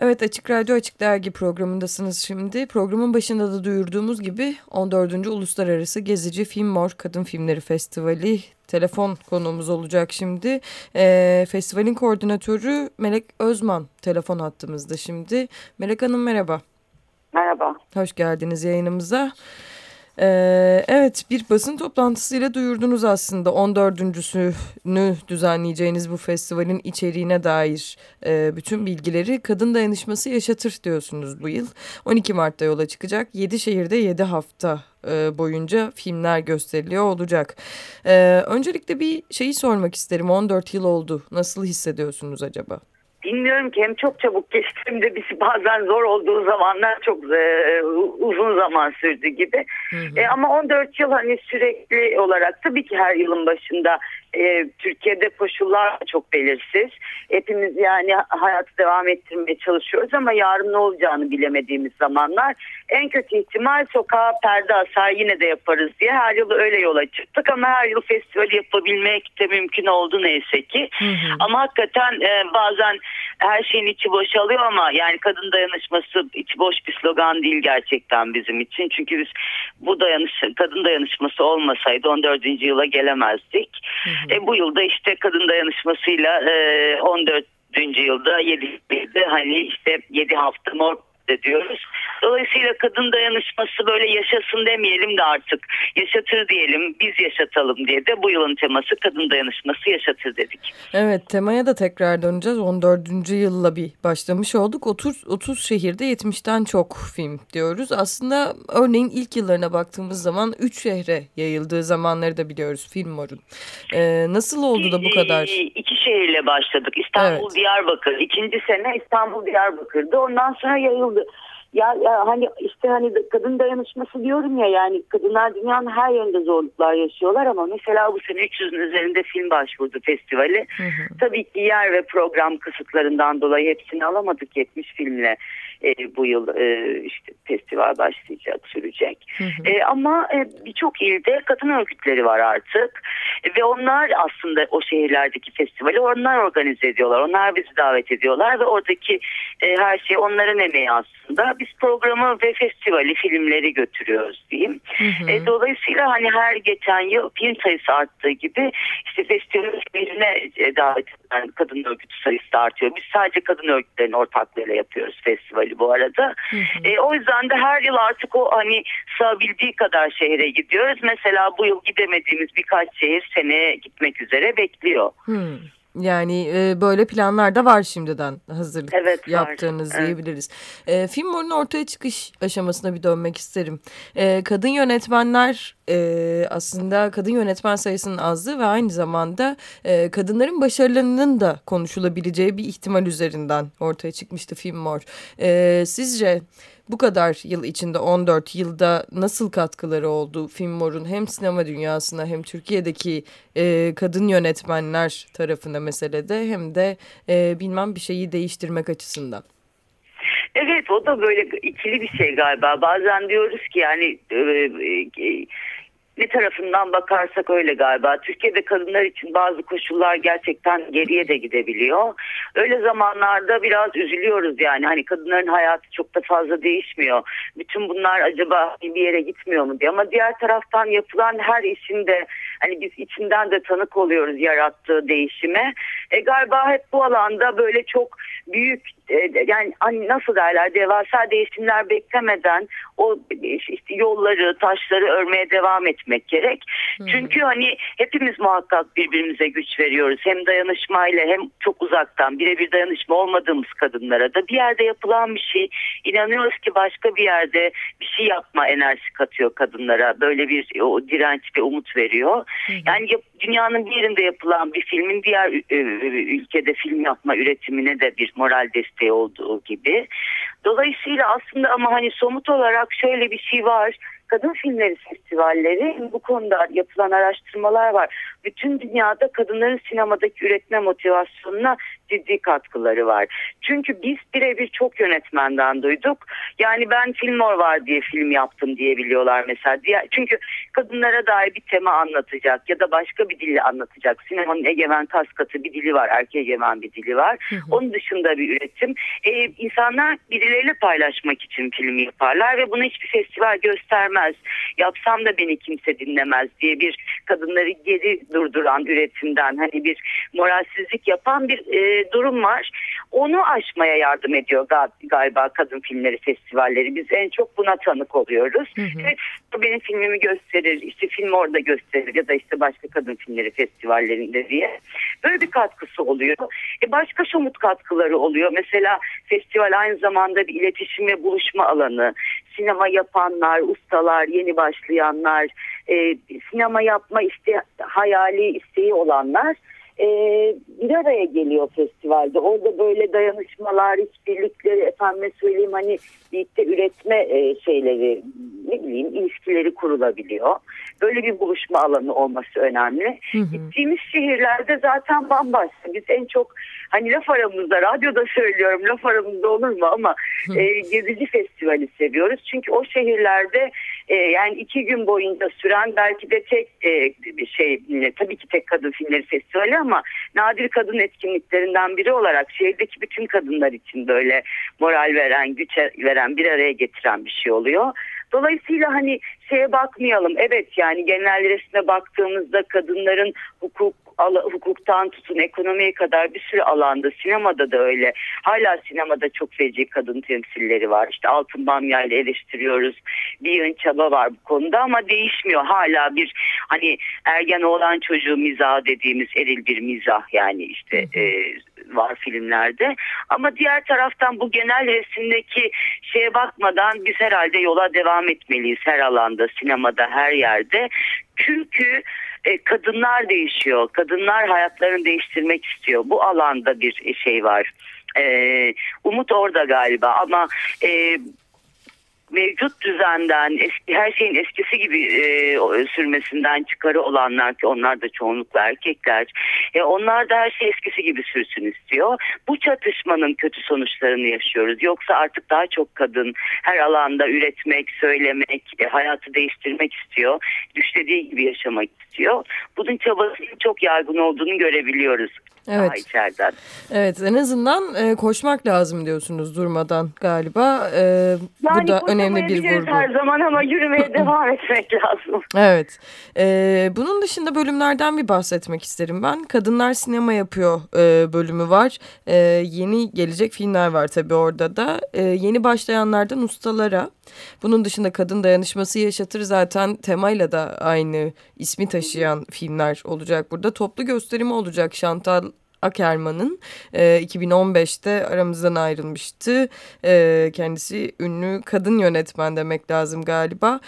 Evet Açık Radyo Açık Dergi programındasınız şimdi. Programın başında da duyurduğumuz gibi 14. Uluslararası Gezici Film Mor Kadın Filmleri Festivali telefon konuğumuz olacak şimdi. E, festivalin koordinatörü Melek Özman telefon hattımızda şimdi. Melek Hanım merhaba. Merhaba. Hoş geldiniz yayınımıza. Ee, evet bir basın toplantısıyla duyurdunuz aslında 14.sünü düzenleyeceğiniz bu festivalin içeriğine dair e, bütün bilgileri kadın dayanışması yaşatır diyorsunuz bu yıl. 12 Mart'ta yola çıkacak 7 şehirde 7 hafta e, boyunca filmler gösteriliyor olacak. E, öncelikle bir şeyi sormak isterim 14 yıl oldu nasıl hissediyorsunuz acaba? Bilmiyorum ki hem çok çabuk geçti hem de bizi bazen zor olduğu zamanlar çok e, uzun zaman sürdü gibi. Hı hı. E, ama 14 yıl hani sürekli olarak tabii ki her yılın başında e, Türkiye'de koşullar çok belirsiz. Hepimiz yani hayatı devam ettirmeye çalışıyoruz ama yarın ne olacağını bilemediğimiz zamanlar. En kötü ihtimal sokağa perde asar yine de yaparız diye her yıl öyle yola çıktık ama her yıl festivali yapabilmek de mümkün oldu neyse ki. Hı hı. Ama hakikaten e, bazen her şeyin içi boşalıyor ama yani kadın dayanışması içi boş bir slogan değil gerçekten bizim için. Çünkü biz bu dayanış kadın dayanışması olmasaydı 14. yıla gelemezdik. Hı hı. E, bu yılda işte kadın dayanışmasıyla e, 14 yılda 7 hani işte 7 hafta mor diyoruz. Dolayısıyla kadın dayanışması böyle yaşasın demeyelim de artık yaşatır diyelim biz yaşatalım diye de bu yılın teması kadın dayanışması yaşatır dedik. Evet temaya da tekrar döneceğiz 14. yılla bir başlamış olduk 30, 30 şehirde 70'ten çok film diyoruz. Aslında örneğin ilk yıllarına baktığımız zaman 3 şehre yayıldığı zamanları da biliyoruz film morun. Ee, nasıl oldu da bu kadar? İki şehirle başladık İstanbul evet. Diyarbakır ikinci sene İstanbul Diyarbakır'dı ondan sonra yayıldı oldu. Ya, ya hani işte hani kadın dayanışması diyorum ya yani kadınlar dünyanın her yerinde zorluklar yaşıyorlar ama mesela bu sene 300'ün üzerinde film başvurdu festivali. Hı hı. Tabii ki yer ve program kısıtlarından dolayı hepsini alamadık 70 filmle e, bu yıl e, işte festival başlayacak sürecek. Hı hı. E, ama e, birçok ilde kadın örgütleri var artık ve onlar aslında o şehirlerdeki festivali onlar organize ediyorlar. Onlar bizi davet ediyorlar ve oradaki e, her şey onların emeği aslında. Biz programı ve festivali filmleri götürüyoruz diyeyim. Hı hı. E, dolayısıyla hani her geçen yıl film sayısı arttığı gibi işte festival filmine e, davet edilen kadın örgütü sayısı da artıyor. Biz sadece kadın örgütlerinin ortaklığıyla yapıyoruz festivali bu arada. Hı hı. E, o yüzden de her yıl artık o hani sığabildiği kadar şehre gidiyoruz. Mesela bu yıl gidemediğimiz birkaç şehir seneye gitmek üzere bekliyor. Hı. Yani e, böyle planlar da var şimdiden hazırlık evet, yaptığınız var. diyebiliriz. Evet. E, film morunun ortaya çıkış aşamasına bir dönmek isterim. E, kadın yönetmenler e, aslında kadın yönetmen sayısının azlığı ve aynı zamanda e, kadınların başarılarının da konuşulabileceği bir ihtimal üzerinden ortaya çıkmıştı film mor. E, sizce bu kadar yıl içinde 14 yılda nasıl katkıları oldu Film Mor'un hem sinema dünyasına hem Türkiye'deki e, kadın yönetmenler tarafında meselede hem de e, bilmem bir şeyi değiştirmek açısından? Evet o da böyle ikili bir şey galiba. Bazen diyoruz ki yani e, e, ne tarafından bakarsak öyle galiba. Türkiye'de kadınlar için bazı koşullar gerçekten geriye de gidebiliyor. Öyle zamanlarda biraz üzülüyoruz yani. Hani kadınların hayatı çok da fazla değişmiyor. Bütün bunlar acaba bir yere gitmiyor mu diye. Ama diğer taraftan yapılan her işin de hani biz içinden de tanık oluyoruz yarattığı değişime. E, galiba hep bu alanda böyle çok büyük yani hani nasıl derler devasa değişimler beklemeden o işte yolları taşları örmeye devam etmek gerek. Hmm. Çünkü hani hepimiz muhakkak birbirimize güç veriyoruz. Hem dayanışmayla hem çok uzaktan birebir dayanışma olmadığımız kadınlara da bir yerde yapılan bir şey inanıyoruz ki başka bir yerde bir şey yapma enerjisi katıyor kadınlara. Böyle bir o direnç ve umut veriyor. Hmm. Yani dünyanın bir yerinde yapılan bir filmin diğer ülkede film yapma üretimine de bir moral desteği olduğu gibi. Dolayısıyla aslında ama hani somut olarak şöyle bir şey var kadın filmleri festivalleri bu konuda yapılan araştırmalar var. Bütün dünyada kadınların sinemadaki üretme motivasyonuna ciddi katkıları var. Çünkü biz birebir çok yönetmenden duyduk. Yani ben Filmor var diye film yaptım diye biliyorlar mesela. Diğer, çünkü kadınlara dair bir tema anlatacak ya da başka bir dille anlatacak. Sinemanın egemen kaskatı bir dili var, erkek egemen bir dili var. Onun dışında bir üretim. Ee, insanlar birileriyle paylaşmak için film yaparlar ve bunu hiçbir festival göstermez. Yapsam da beni kimse dinlemez diye bir kadınları geri durduran üretimden hani bir moralsizlik yapan bir e, durum var. Onu aşmaya yardım ediyor galiba kadın filmleri festivalleri. Biz en çok buna tanık oluyoruz. Hı hı. Evet benim filmimi gösterir, işte film orada gösterir ya da işte başka kadın filmleri festivallerinde diye. Böyle bir katkısı oluyor. E başka somut katkıları oluyor. Mesela festival aynı zamanda bir iletişim ve buluşma alanı. Sinema yapanlar, ustalar, yeni başlayanlar, e, sinema yapma iste, hayali, isteği olanlar e, bir araya geliyor festivalde. Orada böyle dayanışmalar, işbirlikleri, efendime söyleyeyim hani birlikte üretme e, şeyleri, ne bileyim ilişkileri kurulabiliyor. Böyle bir buluşma alanı olması önemli. Hı hı. Gittiğimiz şehirlerde zaten bambaşka. Biz en çok hani laf aramızda, radyoda söylüyorum laf aramızda olur mu ama e, Gezici Festivali seviyoruz. Çünkü o şehirlerde e, yani iki gün boyunca süren belki de tek e, bir şey tabii ki tek kadın filmleri festivali ama nadir kadın etkinliklerinden biri olarak şehirdeki bütün kadınlar için böyle moral veren, güç veren, bir araya getiren bir şey oluyor. Dolayısıyla hani şeye bakmayalım. Evet yani genel resme baktığımızda kadınların hukuk hukuktan tutun ekonomiye kadar bir sürü alanda sinemada da öyle. Hala sinemada çok feci kadın temsilleri var. İşte Altın Bamya ile eleştiriyoruz. Bir yığın çaba var bu konuda ama değişmiyor. Hala bir hani ergen olan çocuğu mizah dediğimiz eril bir mizah yani işte e, var filmlerde. Ama diğer taraftan bu genel resimdeki şeye bakmadan biz herhalde yola devam etmeliyiz her alanda, sinemada, her yerde. Çünkü e, kadınlar değişiyor. Kadınlar hayatlarını değiştirmek istiyor. Bu alanda bir şey var. E, umut orada galiba ama e, mevcut düzenden eski, her şeyin eskisi gibi e, sürmesinden çıkarı olanlar ki onlar da çoğunlukla erkekler e, onlar da her şey eskisi gibi sürsün istiyor. Bu çatışmanın kötü sonuçlarını yaşıyoruz. Yoksa artık daha çok kadın her alanda üretmek, söylemek, e, hayatı değiştirmek istiyor. Düşlediği gibi yaşamak istiyor. Bunun çabasının çok yaygın olduğunu görebiliyoruz evet. daha içeriden. Evet en azından e, koşmak lazım diyorsunuz durmadan galiba. E, yani bu da önemli bir vurgu. her zaman ama yürümeye devam etmek lazım. Evet. E, bunun dışında bölümlerden bir bahsetmek isterim ben. Kadınlar sinema yapıyor e, bölümü var. E, yeni gelecek filmler var tabii orada da. E, yeni başlayanlardan ustalara. Bunun dışında kadın dayanışması yaşatır zaten temayla da aynı ismi taşıyan filmler olacak burada. Toplu gösterimi olacak Şantal Akerman'ın e, 2015'te aramızdan ayrılmıştı. E, kendisi ünlü kadın yönetmen demek lazım galiba.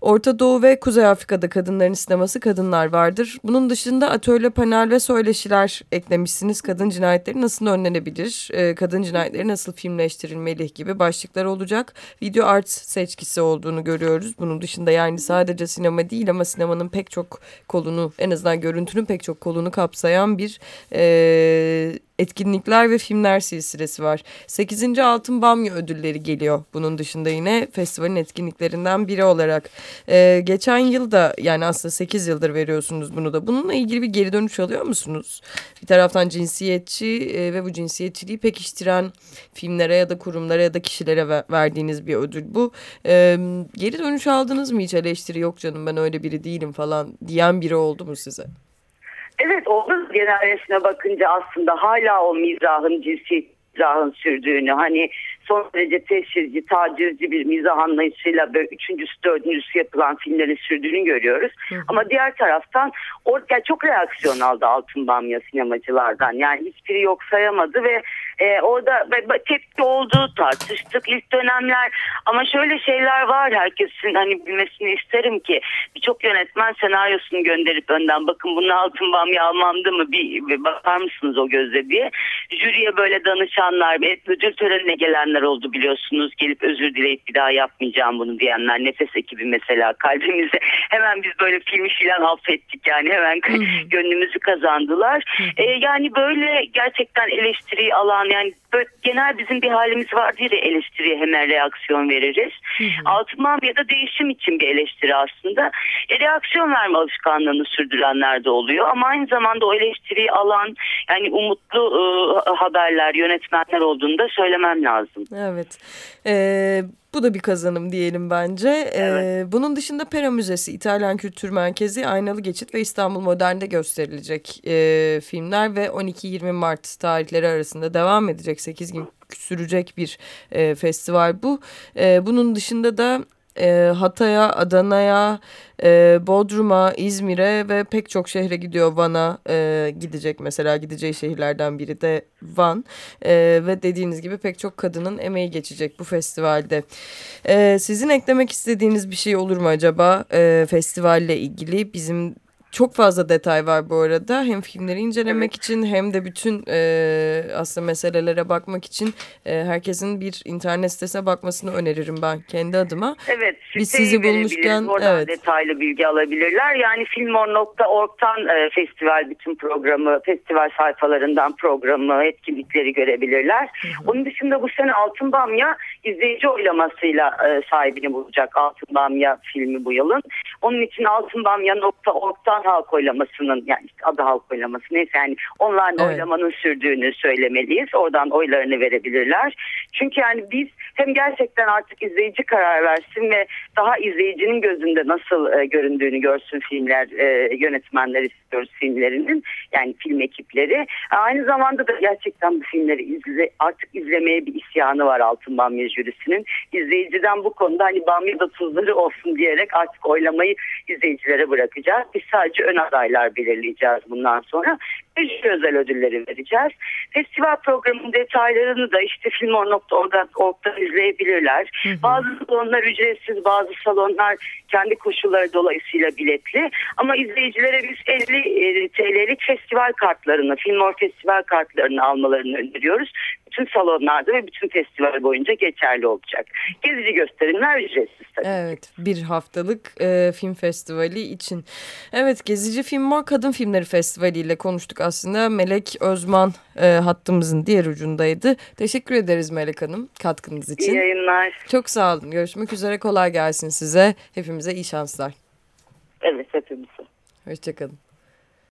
Orta Doğu ve Kuzey Afrika'da kadınların sineması kadınlar vardır. Bunun dışında atölye, panel ve söyleşiler eklemişsiniz. Kadın cinayetleri nasıl önlenebilir? E, kadın cinayetleri nasıl filmleştirilmeli gibi başlıklar olacak. Video art seçkisi olduğunu görüyoruz. Bunun dışında yani sadece sinema değil ama sinemanın pek çok kolunu en azından görüntünün pek çok kolunu kapsayan bir e, etkinlikler ve filmler silsilesi var. 8. Altın Bamya ödülleri geliyor bunun dışında yine festivalin etkinliklerinden biri olarak. Ee, geçen yıl da yani aslında 8 yıldır veriyorsunuz bunu da. Bununla ilgili bir geri dönüş alıyor musunuz? Bir taraftan cinsiyetçi e, ve bu cinsiyetçiliği pekiştiren filmlere ya da kurumlara ya da kişilere ver, verdiğiniz bir ödül bu. Ee, geri dönüş aldınız mı hiç eleştiri yok canım ben öyle biri değilim falan diyen biri oldu mu size? Evet olur genel bakınca aslında hala o mizahın cinsiyet mizahın sürdüğünü hani son derece teşhirci, tacizci bir mizah anlayışıyla böyle üçüncüsü, dördüncüsü yapılan filmlerin sürdüğünü görüyoruz. Hı hı. Ama diğer taraftan orada çok reaksiyon aldı Altın Bamya sinemacılardan. Yani hiçbiri yok sayamadı ve E, orada tepki oldu, tartıştık ilk dönemler. Ama şöyle şeyler var herkesin hani bilmesini isterim ki birçok yönetmen senaryosunu gönderip önden bakın bunun altın bamya almamdı mı bir, bir bakar mısınız o gözle diye. Jüriye böyle danışanlar, ödül törenine gelenler oldu biliyorsunuz. Gelip özür dileyip bir daha yapmayacağım bunu diyenler. Nefes ekibi mesela kalbimize hemen biz böyle filmi filan affettik yani hemen gönlümüzü kazandılar. Ee, yani böyle gerçekten eleştiriyi alan yani böyle genel bizim bir halimiz vardır ya eleştiriye hemen reaksiyon veririz. Altın ya da değişim için bir eleştiri aslında. E, reaksiyon verme alışkanlığını sürdürenler de oluyor ama aynı zamanda o eleştiriyi alan yani umutlu e, haberler, yönetmenler olduğunu da söylemem lazım. Evet. Ee, bu da bir kazanım diyelim bence. Ee, evet. Ee, bunun dışında Pera Müzesi, İtalyan Kültür Merkezi, Aynalı Geçit ve İstanbul Modern'de gösterilecek e, filmler ve 12-20 Mart tarihleri arasında devam edecek 8 gün sürecek bir e, festival bu. E, bunun dışında da e, Hatay'a, Adana'ya, e, Bodrum'a, İzmir'e ve pek çok şehre gidiyor. Van'a e, gidecek mesela gideceği şehirlerden biri de Van. E, ve dediğiniz gibi pek çok kadının emeği geçecek bu festivalde. E, sizin eklemek istediğiniz bir şey olur mu acaba e, festivalle ilgili? Bizim çok fazla detay var bu arada. Hem filmleri incelemek evet. için hem de bütün e, aslında meselelere bakmak için e, herkesin bir internet sitesine bakmasını öneririm ben kendi adıma. Evet. Biz sizi bulmuşken oradan evet. detaylı bilgi alabilirler. Yani filmor.org'dan e, festival bütün programı, festival sayfalarından programı, etkinlikleri görebilirler. Hı hı. Onun dışında bu sene Altın Bamya izleyici oylamasıyla e, sahibini bulacak Altın Bamya filmi bu yılın. Onun için altınbamya.org'dan halk oylamasının yani işte adı halk oylaması neyse yani online evet. oylamanın sürdüğünü söylemeliyiz. Oradan oylarını verebilirler. Çünkü yani biz hem gerçekten artık izleyici karar versin ve daha izleyicinin gözünde nasıl e, göründüğünü görsün filmler e, yönetmenler istiyoruz filmlerinin yani film ekipleri. Aynı zamanda da gerçekten bu filmleri izle, artık izlemeye bir isyanı var Altın Bamya jürisinin. İzleyiciden bu konuda hani Bamya'da tuzları olsun diyerek artık oylamayı izleyicilere bırakacağız. Biz sadece ön adaylar belirleyeceğiz bundan sonra. Bir özel ödülleri vereceğiz. Festival programının detaylarını da işte filmor.org'dan izleyebilirler. Hı hı. Bazı salonlar ücretsiz, bazı salonlar kendi koşulları dolayısıyla biletli. Ama izleyicilere biz 50 e, TL'lik festival kartlarını, Filmor festival kartlarını almalarını öneriyoruz bütün salonlarda ve bütün festival boyunca geçerli olacak. Gezici gösterimler ücretsiz tabii. Evet bir haftalık e, film festivali için. Evet Gezici Film Mor Kadın Filmleri Festivali ile konuştuk aslında. Melek Özman e, hattımızın diğer ucundaydı. Teşekkür ederiz Melek Hanım katkınız için. İyi yayınlar. Çok sağ olun. Görüşmek üzere kolay gelsin size. Hepimize iyi şanslar. Evet hepimize. Hoşçakalın.